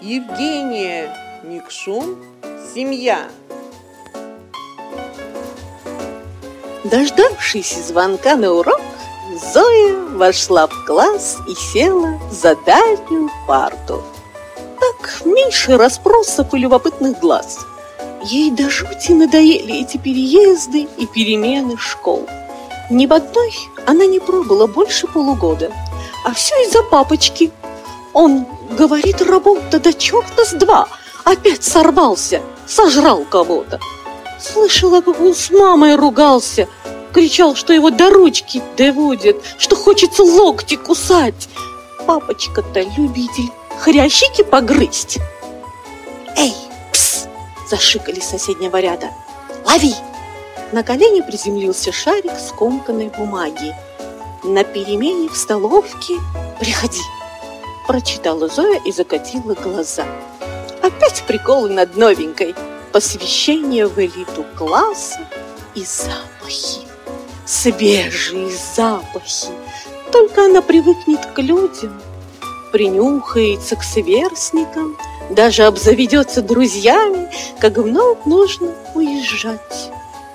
Евгения Никшун «Семья». Дождавшись звонка на урок, Зоя вошла в класс и села за дальнюю парту. Так меньше расспросов и любопытных глаз. Ей до жути надоели эти переезды и перемены школ. Ни в одной она не пробыла больше полугода. А все из-за папочки. Он говорит, работа до черта с два. Опять сорвался, сожрал кого-то. Слышала, как он с мамой ругался. Кричал, что его до ручки доводят, что хочется локти кусать. Папочка-то любитель хрящики погрызть. Эй, пс! Зашикали соседнего ряда. Лови! На колени приземлился шарик скомканной бумаги. На перемене в столовке приходи. Прочитала Зоя и закатила глаза. Опять приколы над новенькой. Посвящение в элиту класса и запахи. Свежие запахи. Только она привыкнет к людям, принюхается к сверстникам, даже обзаведется друзьями, как вновь нужно уезжать.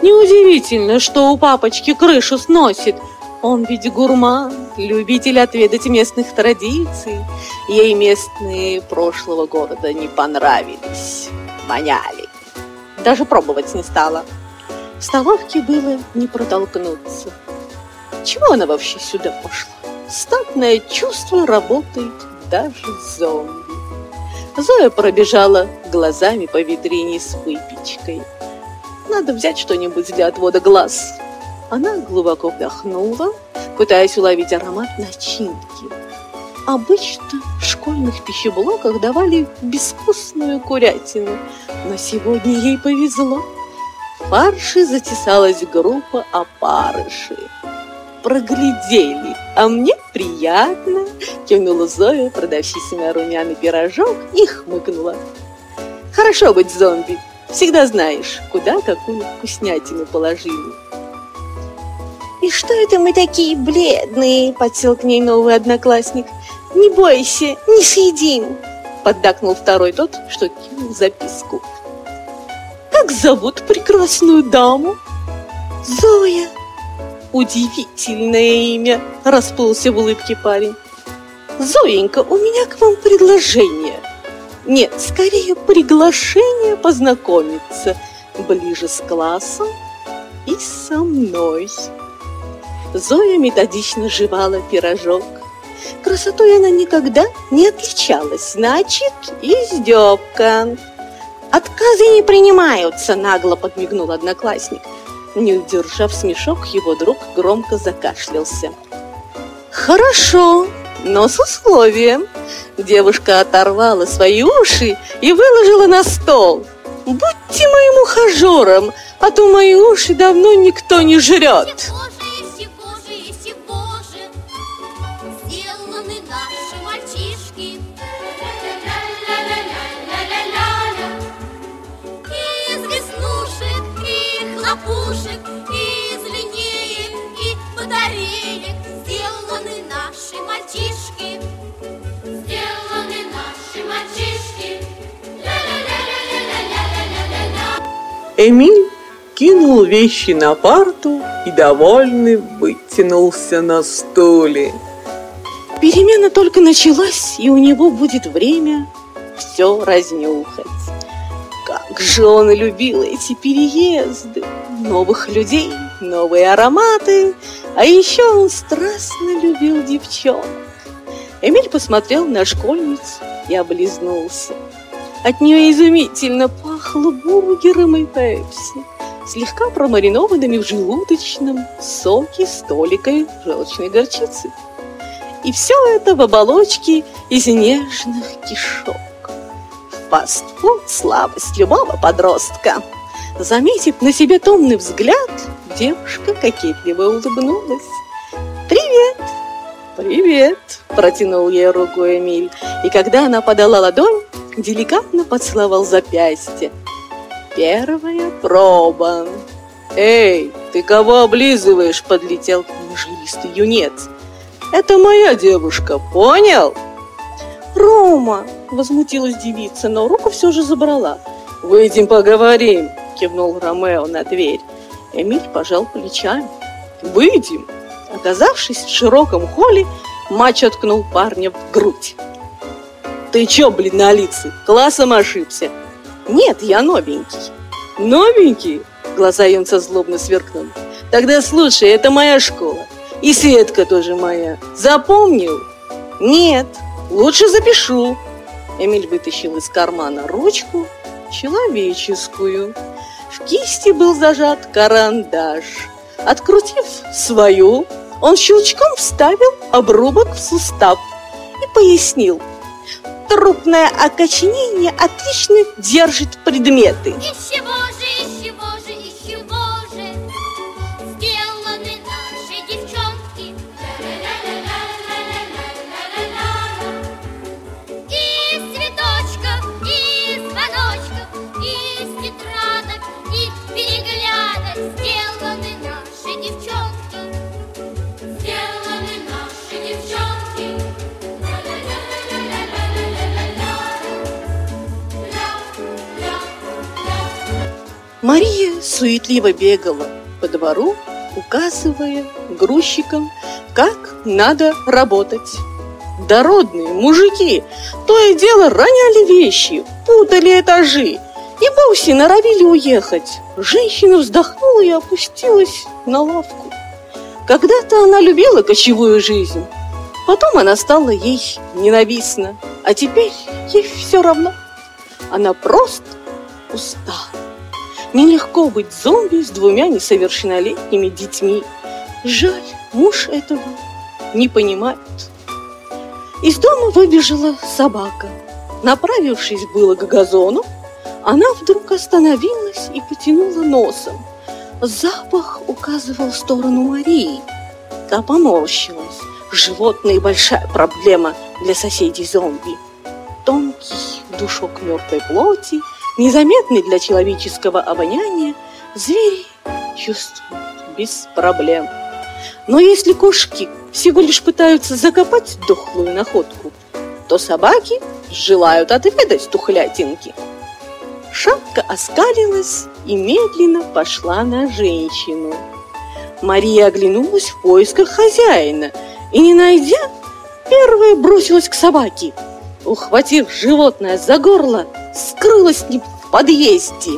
Неудивительно, что у папочки крышу сносит. Он ведь гурман, любитель отведать местных традиций. Ей местные прошлого города не понравились, воняли. Даже пробовать не стала. В столовке было не протолкнуться. Чего она вообще сюда пошла? Статное чувство работает даже зомби. Зоя пробежала глазами по витрине с выпечкой. Надо взять что-нибудь для отвода глаз. Она глубоко вдохнула, пытаясь уловить аромат начинки. Обычно в школьных пищеблоках давали безвкусную курятину, но сегодня ей повезло. В фарше затесалась группа опарышей. Проглядели, а мне приятно, кивнула Зоя, продавщица на румяный пирожок и хмыкнула. Хорошо быть зомби, всегда знаешь, куда какую вкуснятину положили. «И что это мы такие бледные?» – подсел к ней новый одноклассник. «Не бойся, не съедим!» – поддакнул второй тот, что кинул записку. «Как зовут прекрасную даму?» «Зоя!» «Удивительное имя!» – расплылся в улыбке парень. «Зоенька, у меня к вам предложение!» «Нет, скорее приглашение познакомиться ближе с классом и со мной!» Зоя методично жевала пирожок. Красотой она никогда не отличалась, значит, издевка. «Отказы не принимаются», — нагло подмигнул одноклассник. Не удержав смешок, его друг громко закашлялся. «Хорошо, но с условием». Девушка оторвала свои уши и выложила на стол. «Будьте моим ухажером, а то мои уши давно никто не жрет». Эмиль кинул вещи на парту и, довольный, вытянулся на стуле. Перемена только началась, и у него будет время все разнюхать. Как же он любил эти переезды, новых людей, новые ароматы, а еще он страстно любил девчонок. Эмиль посмотрел на школьницу и облизнулся. От нее изумительно пахло бургером и пепси, слегка промаринованными в желудочном соке с толикой желчной горчицы. И все это в оболочке из нежных кишок фастфуд – слабость любого подростка. Заметив на себе томный взгляд, девушка кокетливо улыбнулась. «Привет!» «Привет!» – протянул ей руку Эмиль, и когда она подала ладонь, деликатно поцеловал запястье. «Первая проба!» «Эй, ты кого облизываешь?» – подлетел к нему жилистый юнец. Это моя девушка, понял? Рома, возмутилась девица, но руку все же забрала. Выйдем поговорим, кивнул Ромео на дверь. Эмиль пожал плечами. Выйдем. Оказавшись в широком холле, Мач откнул парня в грудь. Ты чё, блин, на лице? Классом ошибся? Нет, я новенький. Новенький? Глаза юнца злобно сверкнули. Тогда слушай, это моя школа. И Светка тоже моя. Запомнил? Нет, лучше запишу. Эмиль вытащил из кармана ручку человеческую. В кисти был зажат карандаш. Открутив свою, он щелчком вставил обрубок в сустав и пояснил. Трупное окоченение отлично держит предметы. Из чего Мария суетливо бегала по двору, указывая грузчикам, как надо работать. Дородные мужики то и дело роняли вещи, путали этажи и вовсе норовили уехать. Женщина вздохнула и опустилась на лавку. Когда-то она любила кочевую жизнь, потом она стала ей ненавистна, а теперь ей все равно. Она просто устала. Нелегко быть зомби с двумя несовершеннолетними детьми. Жаль, муж этого не понимает. Из дома выбежала собака. Направившись было к газону, она вдруг остановилась и потянула носом. Запах указывал в сторону Марии. Та поморщилась. Животные – большая проблема для соседей зомби. Тонкий душок мертвой плоти – незаметный для человеческого обоняния, звери чувствуют без проблем. Но если кошки всего лишь пытаются закопать дохлую находку, то собаки желают отведать тухлятинки. Шапка оскалилась и медленно пошла на женщину. Мария оглянулась в поисках хозяина и, не найдя, первая бросилась к собаке. Ухватив животное за горло, скрылась с ним в подъезде.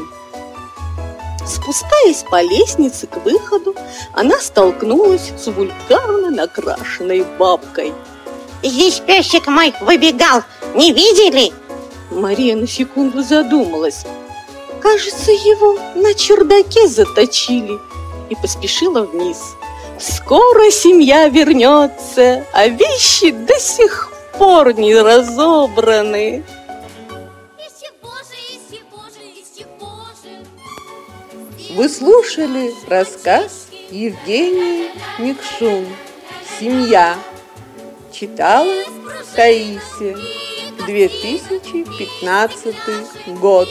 Спускаясь по лестнице к выходу, она столкнулась с вульгарно накрашенной бабкой. Здесь песик мой выбегал, не видели? Мария на секунду задумалась. Кажется, его на чердаке заточили и поспешила вниз. Скоро семья вернется, а вещи до сих пор не разобраны. Вы слушали рассказ Евгении Микшун «Семья». Читала Таисия. 2015 год.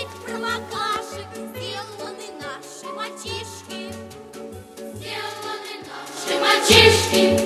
Мальчишки.